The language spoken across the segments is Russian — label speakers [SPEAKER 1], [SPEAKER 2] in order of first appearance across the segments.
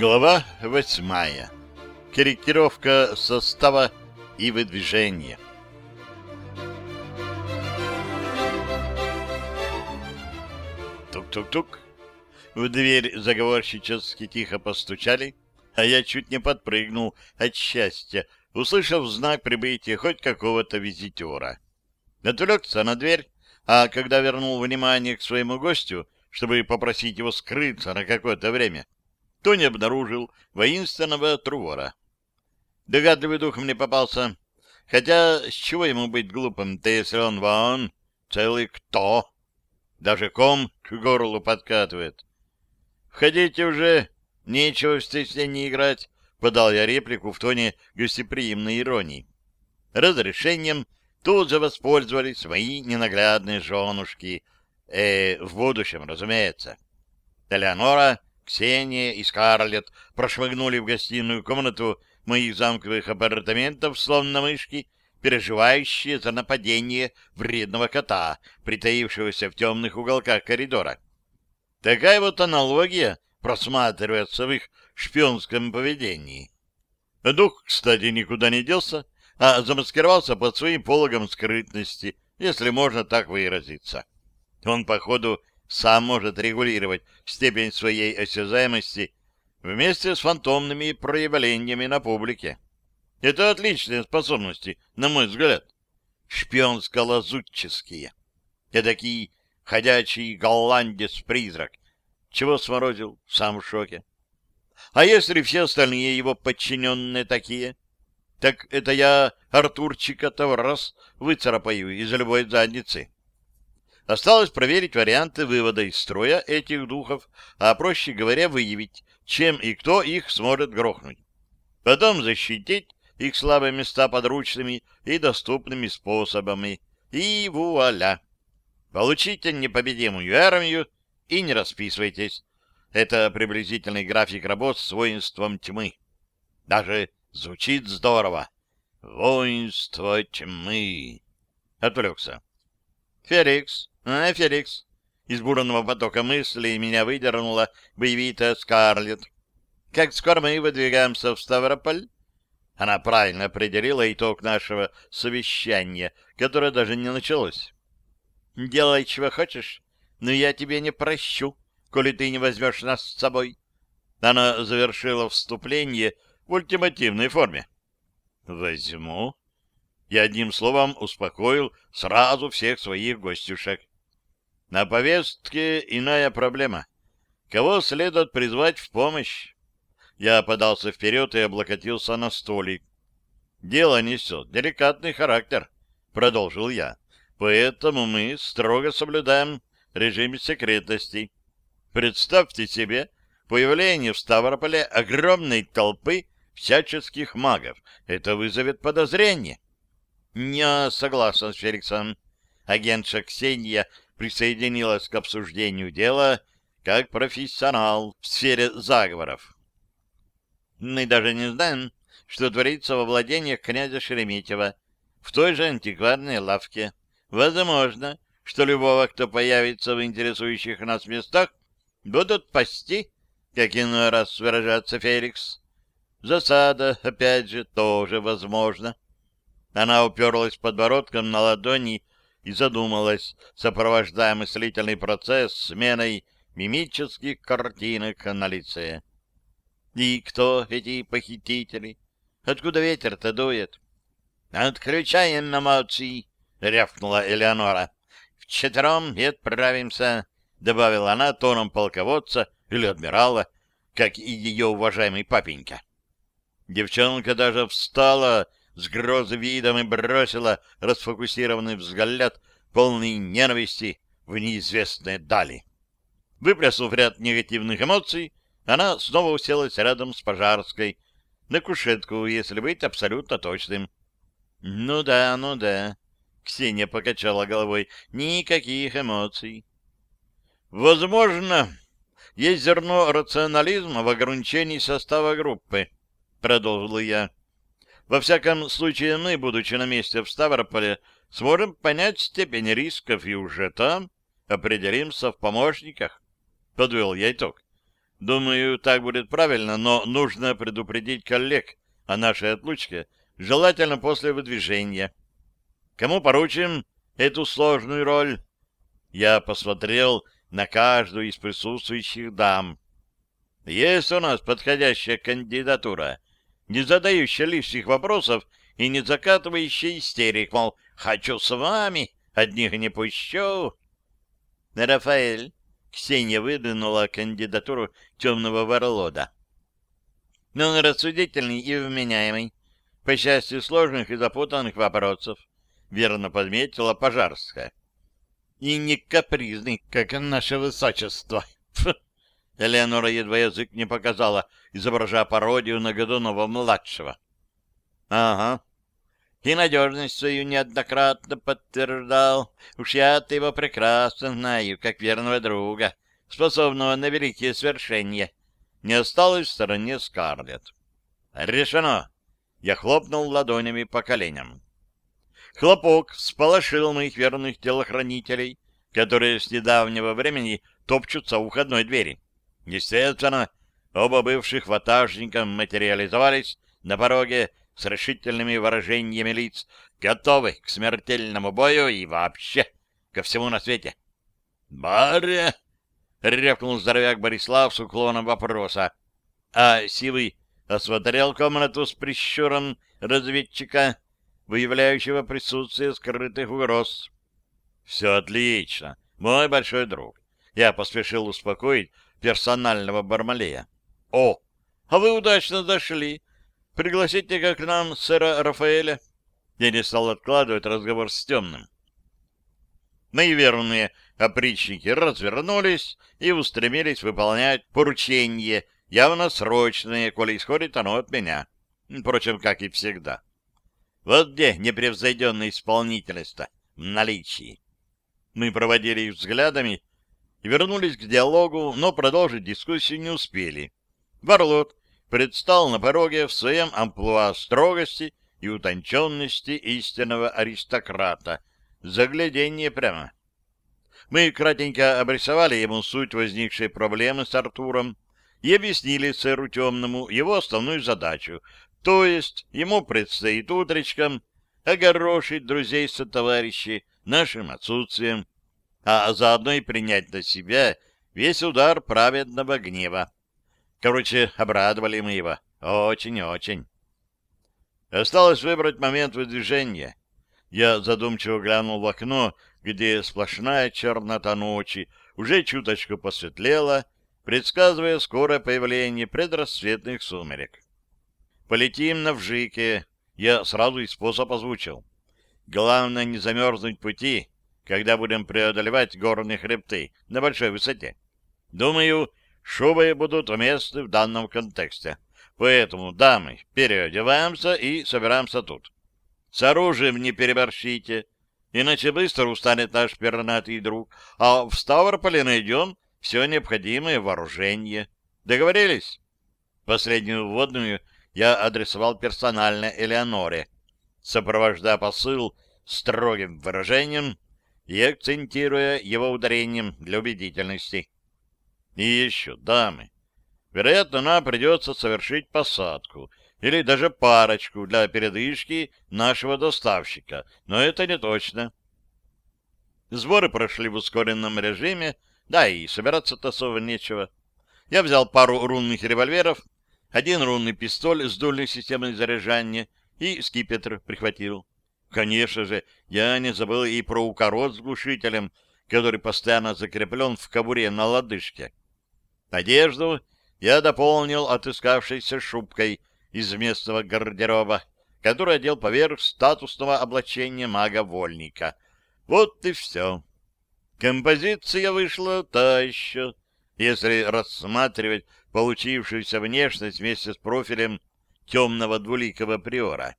[SPEAKER 1] Глава восьмая. Корректировка состава и выдвижение. Тук-тук-тук. В дверь заговорщически тихо постучали, а я чуть не подпрыгнул от счастья, услышав знак прибытия хоть какого-то визитера. Отвлекся на дверь, а когда вернул внимание к своему гостю, чтобы попросить его скрыться на какое-то время, то не обнаружил воинственного Трувора. Догадливый дух мне попался. Хотя с чего ему быть глупым-то, если он вон целый кто? Даже ком к горлу подкатывает. «Входите уже, нечего в стеснении играть», — подал я реплику в тоне гостеприимной иронии. Разрешением тут же воспользовались мои ненаглядные женушки. Э, в будущем, разумеется. Элеонора Ксения и Скарлетт прошмыгнули в гостиную комнату моих замковых апартаментов, словно мышки, переживающие за нападение вредного кота, притаившегося в темных уголках коридора. Такая вот аналогия просматривается в их шпионском поведении. Дух, кстати, никуда не делся, а замаскировался под своим пологом скрытности, если можно так выразиться. Он, походу, сам может регулировать степень своей осязаемости вместе с фантомными проявлениями на публике. Это отличные способности, на мой взгляд. Шпионско-лазутческие. Эдакий ходячий голландец-призрак. Чего сморозил? Сам в шоке. А если все остальные его подчиненные такие? Так это я Артурчика-то раз выцарапаю из любой задницы. Осталось проверить варианты вывода из строя этих духов, а, проще говоря, выявить, чем и кто их сможет грохнуть. Потом защитить их слабые места подручными и доступными способами. И вуаля! Получите непобедимую армию и не расписывайтесь. Это приблизительный график работ с воинством тьмы. Даже звучит здорово. Воинство тьмы. Отвлекся. Феликс, а, Феликс? Из бурного потока мыслей меня выдернула боевитая Скарлетт. Как скоро мы выдвигаемся в Ставрополь? Она правильно определила итог нашего совещания, которое даже не началось. Делай, чего хочешь, но я тебе не прощу, коли ты не возьмешь нас с собой. Она завершила вступление в ультимативной форме. Возьму. Я одним словом успокоил сразу всех своих гостюшек. На повестке иная проблема. Кого следует призвать в помощь? Я подался вперед и облокотился на столик. Дело несет деликатный характер, продолжил я. Поэтому мы строго соблюдаем режим секретности. Представьте себе появление в Ставрополе огромной толпы всяческих магов. Это вызовет подозрение. Не согласен с Феликсом. Агентша Ксения присоединилась к обсуждению дела как профессионал в сфере заговоров. Мы даже не знаем, что творится во владениях князя Шереметьева в той же антикварной лавке. Возможно, что любого, кто появится в интересующих нас местах, будут пасти, как иной раз выражается Феликс. Засада, опять же, тоже возможно. Она уперлась подбородком на ладони и задумалась, сопровождая мыслительный процесс сменой мимических картинок на лице. И кто эти похитители? Откуда ветер-то дует? «Отключаем эмоции!» — рявкнула Элеонора. «Вчетвером и отправимся», — добавила она тоном полководца или адмирала, как и ее уважаемый папенька. Девчонка даже встала с грозы видом и бросила расфокусированный взгляд, полный ненависти в неизвестные дали. Выплеснув ряд негативных эмоций, она снова уселась рядом с Пожарской, на кушетку, если быть абсолютно точным. — Ну да, ну да, — Ксения покачала головой, — никаких эмоций. — Возможно, есть зерно рационализма в ограничении состава группы, — продолжил я. Во всяком случае, мы, будучи на месте в Ставрополе, сможем понять степень рисков и уже там определимся в помощниках. Подвел я итог. Думаю, так будет правильно, но нужно предупредить коллег о нашей отлучке, желательно после выдвижения. Кому поручим эту сложную роль? Я посмотрел на каждую из присутствующих дам. Есть у нас подходящая кандидатура, не задающая лишних вопросов и не закатывающая истерик, мол, хочу с вами, одних не пущу. Рафаэль, Ксения выдвинула кандидатуру темного ворлода. Но он рассудительный и вменяемый, по счастью сложных и запутанных вопросов, верно подметила Пожарская. И не капризный, как наше высочество. Элеонора едва язык не показала, изображая пародию на Годунова-младшего. — Ага. И надежность свою неоднократно подтверждал. Уж я-то его прекрасно знаю, как верного друга, способного на великие свершения. Не осталось в стороне Скарлетт. — Решено! Я хлопнул ладонями по коленям. Хлопок сполошил моих верных телохранителей, которые с недавнего времени топчутся у входной двери. Естественно, оба бывших ватажника материализовались на пороге с решительными выражениями лиц, готовы к смертельному бою и вообще ко всему на свете. «Баря!» — рявкнул здоровяк Борислав с уклоном вопроса. А Сивый осмотрел комнату с прищуром разведчика, выявляющего присутствие скрытых угроз. «Все отлично, мой большой друг». Я поспешил успокоить персонального Бармалея. — О, а вы удачно зашли. Пригласите-ка к нам сэра Рафаэля. Я не стал откладывать разговор с темным. Мои верные опричники развернулись и устремились выполнять поручение, явно срочное, коли исходит оно от меня. Впрочем, как и всегда. Вот где непревзойденная исполнительность-то в наличии. Мы проводили их взглядами, вернулись к диалогу, но продолжить дискуссию не успели. Варлот предстал на пороге в своем амплуа строгости и утонченности истинного аристократа. Загляденье прямо. Мы кратенько обрисовали ему суть возникшей проблемы с Артуром и объяснили сэру Темному его основную задачу, то есть ему предстоит утречком огорошить друзей со товарищей нашим отсутствием, а заодно и принять на себя весь удар праведного гнева. Короче, обрадовали мы его. Очень-очень. Осталось выбрать момент выдвижения. Я задумчиво глянул в окно, где сплошная чернота ночи уже чуточку посветлела, предсказывая скорое появление предрассветных сумерек. Полетим на Вжике. Я сразу и способ озвучил. Главное не замерзнуть пути, когда будем преодолевать горные хребты на большой высоте. Думаю, шубы будут уместны в данном контексте. Поэтому, дамы, переодеваемся и собираемся тут. С оружием не переборщите, иначе быстро устанет наш пернатый друг, а в Ставрополе найдем все необходимое вооружение. Договорились? Последнюю вводную я адресовал персонально Элеоноре, сопровождая посыл строгим выражением и акцентируя его ударением для убедительности. И еще, дамы, вероятно, нам придется совершить посадку или даже парочку для передышки нашего доставщика, но это не точно. Сборы прошли в ускоренном режиме, да и собираться-то особо нечего. Я взял пару рунных револьверов, один рунный пистоль с дульной системой заряжания и скипетр прихватил. Конечно же, я не забыл и про укорот с глушителем, который постоянно закреплен в кобуре на лодыжке. Одежду я дополнил отыскавшейся шубкой из местного гардероба, который одел поверх статусного облачения мага-вольника. Вот и все. Композиция вышла та еще, если рассматривать получившуюся внешность вместе с профилем темного двуликого приора.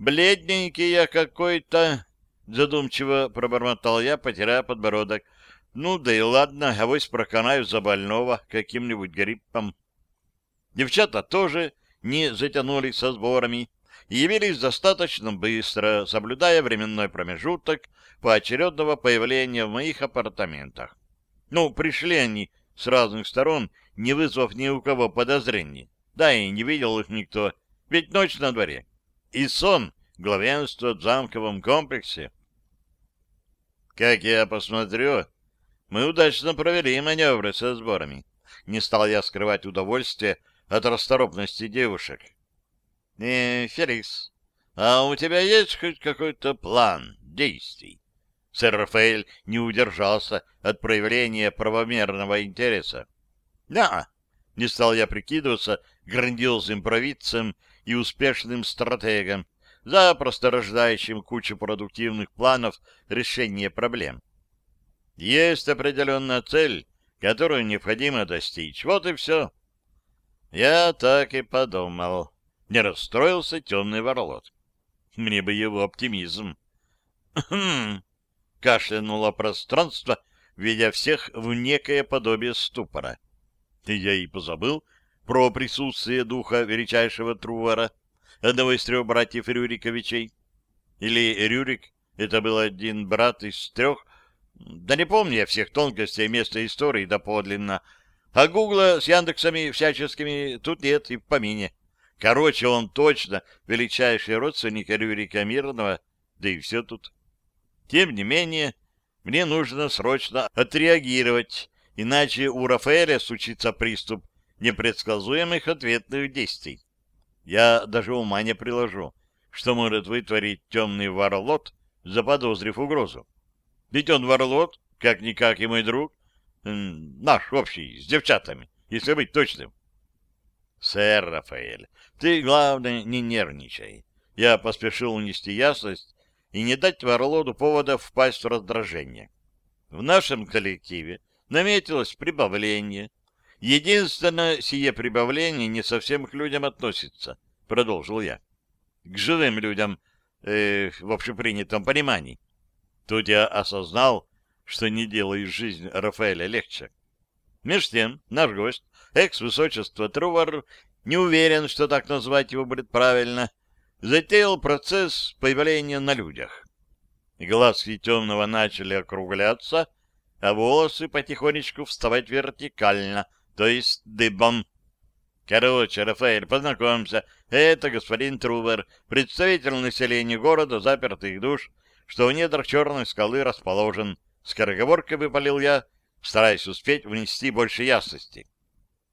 [SPEAKER 1] Бледненький я какой-то, задумчиво пробормотал я, потеряя подбородок. Ну да и ладно, авось проканаю за больного каким-нибудь гриппом. Девчата тоже не затянулись со сборами и явились достаточно быстро, соблюдая временной промежуток поочередного появления в моих апартаментах. Ну, пришли они с разных сторон не вызвав ни у кого подозрений. Да и не видел их никто, ведь ночь на дворе. И сон главенства в замковом комплексе. Как я посмотрю, мы удачно провели маневры со сборами. Не стал я скрывать удовольствие от расторопности девушек. «Э, Феликс, а у тебя есть хоть какой-то план действий?» Сэр Рафаэль не удержался от проявления правомерного интереса. «Да!» — не стал я прикидываться грандиозным провидцем и успешным стратегом, запросто рождающим кучу продуктивных планов решения проблем. Есть определенная цель, которую необходимо достичь. Вот и все. Я так и подумал. Не расстроился темный ворлот. Мне бы его оптимизм. «Хм!» — кашлянуло пространство, ведя всех в некое подобие ступора. Я и позабыл про присутствие духа величайшего Трувара, одного из трех братьев Рюриковичей. Или Рюрик — это был один брат из трех, да не помню я всех тонкостей места истории доподлинно, а Гугла с Яндексами всяческими тут нет и в помине. Короче, он точно величайший родственник Рюрика Мирного, да и все тут. Тем не менее, мне нужно срочно отреагировать, иначе у Рафаэля случится приступ непредсказуемых ответных действий. Я даже ума не приложу, что может вытворить темный варлот, заподозрив угрозу. Ведь он варлот, как-никак и мой друг, наш общий, с девчатами, если быть точным. Сэр Рафаэль, ты, главное, не нервничай. Я поспешил унести ясность и не дать Варлоду повода впасть в раздражение. В нашем коллективе наметилось прибавление. Единственное, сие прибавление не совсем к людям относится, продолжил я. К живым людям, э, в общепринятом понимании. Тут я осознал, что не делаю жизнь Рафаэля легче. Меж тем, наш гость, экс-высочество Трувар, не уверен, что так назвать его будет правильно, затеял процесс появления на людях. Глазки темного начали округляться, а волосы потихонечку вставать вертикально, то есть дыбом. Короче, Рафаэль, познакомься, это господин Трувер, представитель населения города запертых душ, что в недрах черной скалы расположен. Скороговоркой выпалил я, стараясь успеть внести больше ясности.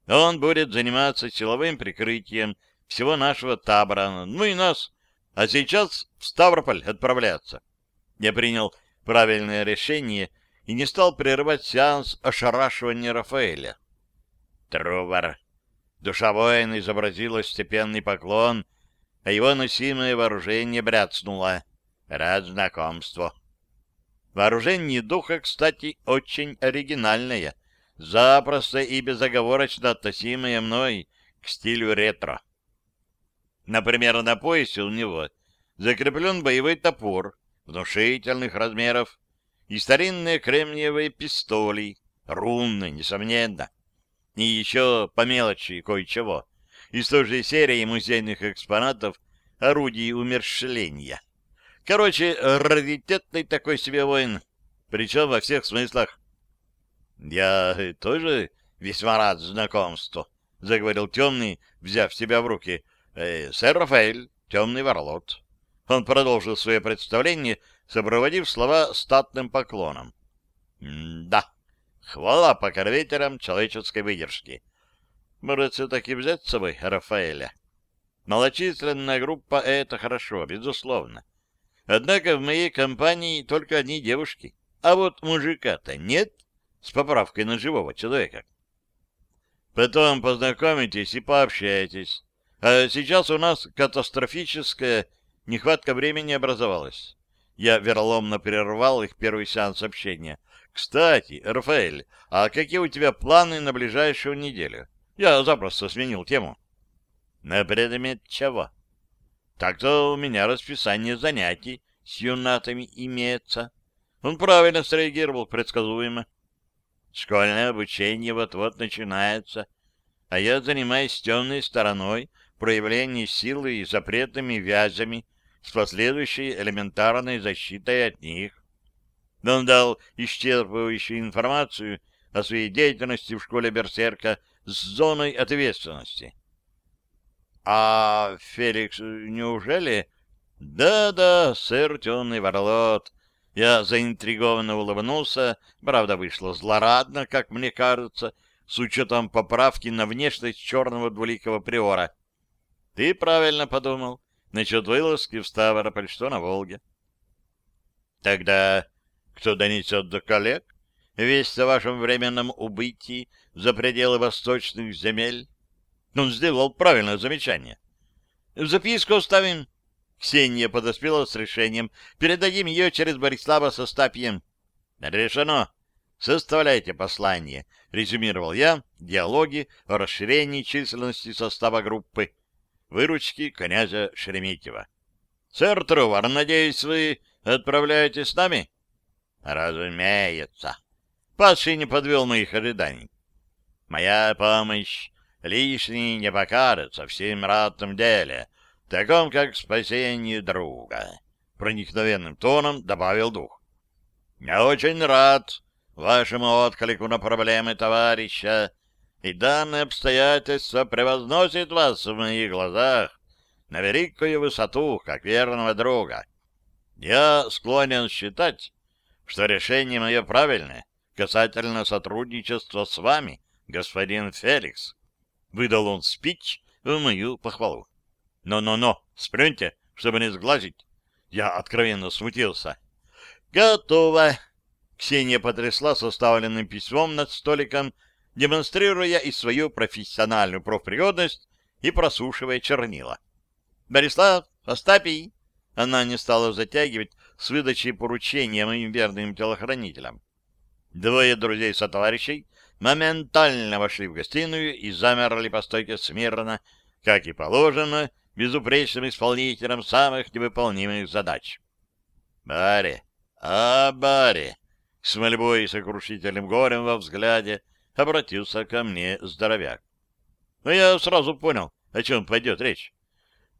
[SPEAKER 1] Он будет заниматься силовым прикрытием всего нашего табора, ну и нас, а сейчас в Ставрополь отправляться. Я принял правильное решение и не стал прерывать сеанс ошарашивания Рафаэля. Трувар. Душа воина изобразила степенный поклон, а его носимое вооружение бряцнуло. Рад знакомству. Вооружение духа, кстати, очень оригинальное, запросто и безоговорочно относимое мной к стилю ретро. Например, на поясе у него закреплен боевой топор внушительных размеров и старинные кремниевые пистоли, рунные, несомненно. И еще по мелочи кое-чего. Из той же серии музейных экспонатов орудий умерщвления. Короче, раритетный такой себе воин, причем во всех смыслах. — Я тоже весьма рад знакомству, — заговорил темный, взяв себя в руки. «Э, — Сэр Рафаэль, темный ворлот. Он продолжил свое представление, сопроводив слова статным поклоном. — Да, хвала покровителям человеческой выдержки. Может, все-таки взять с собой Рафаэля? Малочисленная группа — это хорошо, безусловно. Однако в моей компании только одни девушки. А вот мужика-то нет, с поправкой на живого человека. Потом познакомитесь и пообщаетесь. А сейчас у нас катастрофическая нехватка времени образовалась. Я вероломно прервал их первый сеанс общения. Кстати, Рафаэль, а какие у тебя планы на ближайшую неделю? Я запросто сменил тему. На предмет чего? Так-то у меня расписание занятий с юнатами имеется. Он правильно среагировал, предсказуемо. Школьное обучение вот-вот начинается, а я занимаюсь темной стороной проявления силы и запретными вязями с последующей элементарной защитой от них. Он дал исчерпывающую информацию о своей деятельности в школе Берсерка с зоной ответственности. А Феликс, неужели... Да-да, сэр Темный Варлот. Я заинтригованно улыбнулся, правда, вышло злорадно, как мне кажется, с учетом поправки на внешность черного двуликого приора. Ты правильно подумал насчет вылазки в Ставрополь, что на Волге. Тогда кто донесет до коллег весть о вашем временном убытии за пределы восточных земель? Он сделал правильное замечание. Записку оставим. Ксения подоспела с решением. Передадим ее через Борислава со Стапьем. Решено. Составляйте послание, резюмировал я диалоги о расширении численности состава группы. Выручки князя Шереметьева. Сэр Трувар, надеюсь, вы отправляетесь с нами? Разумеется. Падший не подвел моих ожиданий. Моя помощь лишней не покажется всем ратном деле, таком как спасение друга. Проникновенным тоном добавил дух. Я очень рад вашему отклику на проблемы товарища, и данное обстоятельство превозносит вас в моих глазах на великую высоту, как верного друга. Я склонен считать, что решение мое правильное касательно сотрудничества с вами, господин Феликс. Выдал он спич в мою похвалу. «Но-но-но, сплюньте, чтобы не сглазить». Я откровенно смутился. «Готово!» Ксения потрясла составленным письмом над столиком, демонстрируя и свою профессиональную профпригодность и просушивая чернила. «Борислав, Остапий!» Она не стала затягивать с выдачей поручения моим верным телохранителям. Двое друзей-сотоварищей моментально вошли в гостиную и замерли по стойке смирно, как и положено, безупречным исполнителям самых невыполнимых задач. «Барри! А, Барри!» С мольбой и сокрушительным горем во взгляде обратился ко мне здоровяк. Но я сразу понял, о чем пойдет речь.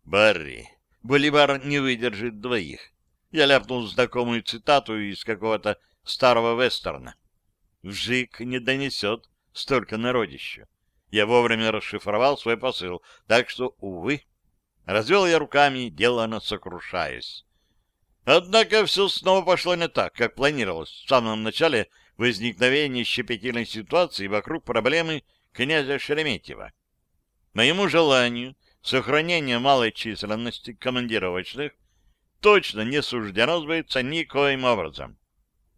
[SPEAKER 1] «Барри, Боливар не выдержит двоих». Я ляпнул знакомую цитату из какого-то старого вестерна. «Вжик не донесет столько народища». Я вовремя расшифровал свой посыл, так что, увы, развел я руками, делано сокрушаясь. Однако все снова пошло не так, как планировалось в самом начале возникновения щепетильной ситуации вокруг проблемы князя Шереметьева. Моему желанию сохранения малой численности командировочных точно не суждено сбыться никоим образом.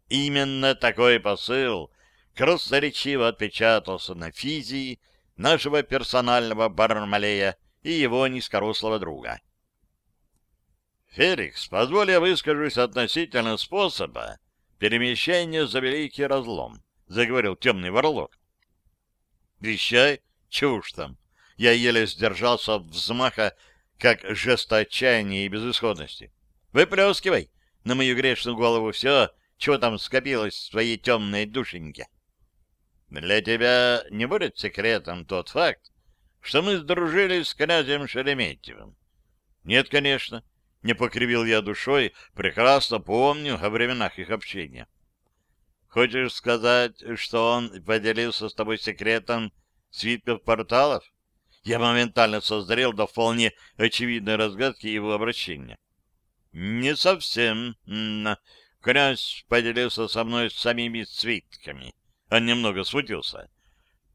[SPEAKER 1] Именно такой посыл красноречиво отпечатался на физии нашего персонального бармалея и его низкорослого друга. «Феликс, позволь я выскажусь относительно способа перемещения за великий разлом», — заговорил темный ворлок. «Вещай, чушь там!» Я еле сдержался от взмаха, как жеста отчаяния и безысходности. «Выплескивай на мою грешную голову все, чего там скопилось в своей темной душеньке». Для тебя не будет секретом тот факт, что мы сдружились с князем Шереметьевым? Нет, конечно. Не покривил я душой, прекрасно помню о временах их общения. Хочешь сказать, что он поделился с тобой секретом свитков порталов? Я моментально созрел до вполне очевидной разгадки его обращения. Не совсем. Князь поделился со мной самими свитками. Он немного смутился.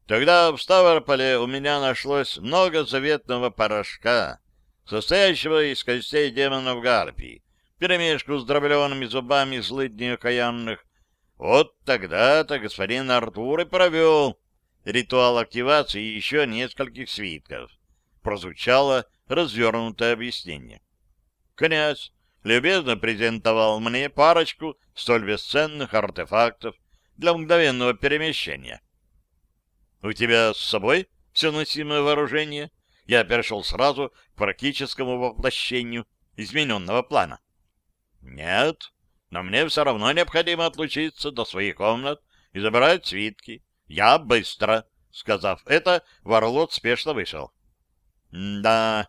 [SPEAKER 1] Тогда в Ставрополе у меня нашлось много заветного порошка, состоящего из костей демонов Гарпии, перемешку с дробленными зубами злыдней окаянных. Вот тогда-то господин Артур и провел ритуал активации еще нескольких свитков. Прозвучало развернутое объяснение. Князь любезно презентовал мне парочку столь бесценных артефактов, для мгновенного перемещения. «У тебя с собой все носимое вооружение?» Я перешел сразу к практическому воплощению измененного плана. «Нет, но мне все равно необходимо отлучиться до своих комнат и забирать свитки. Я быстро!» Сказав это, Варлот спешно вышел. «Да,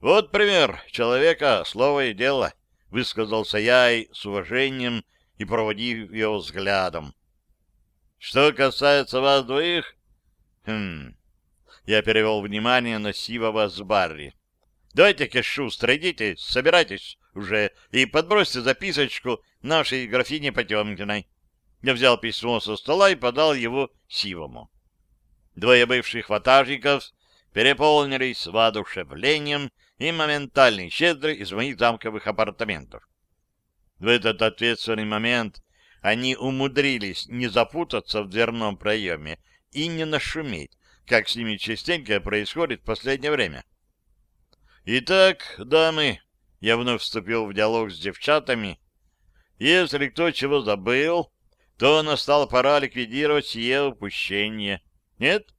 [SPEAKER 1] вот пример человека, слово и дело», — высказался я и с уважением и проводив его взглядом. Что касается вас двоих, хм, Я перевел внимание на Сивова с Барри. Давайте-ка, шустро, идите, собирайтесь уже и подбросьте записочку нашей графине Потемкиной. Я взял письмо со стола и подал его Сивому. Двое бывших ватажников переполнились воодушевлением и моментально исчезли из моих замковых апартаментов. В этот ответственный момент они умудрились не запутаться в дверном проеме и не нашуметь, как с ними частенько происходит в последнее время. Итак, дамы, я вновь вступил в диалог с девчатами. Если кто чего забыл, то настала пора ликвидировать сие упущение. Нет?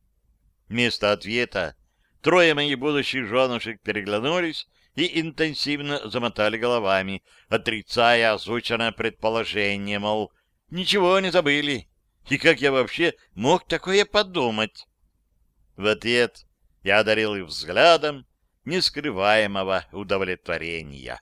[SPEAKER 1] Вместо ответа трое моих будущих женушек переглянулись и интенсивно замотали головами, отрицая озвученное предположение, мол, ничего не забыли. И как я вообще мог такое подумать? В ответ я одарил их взглядом нескрываемого удовлетворения.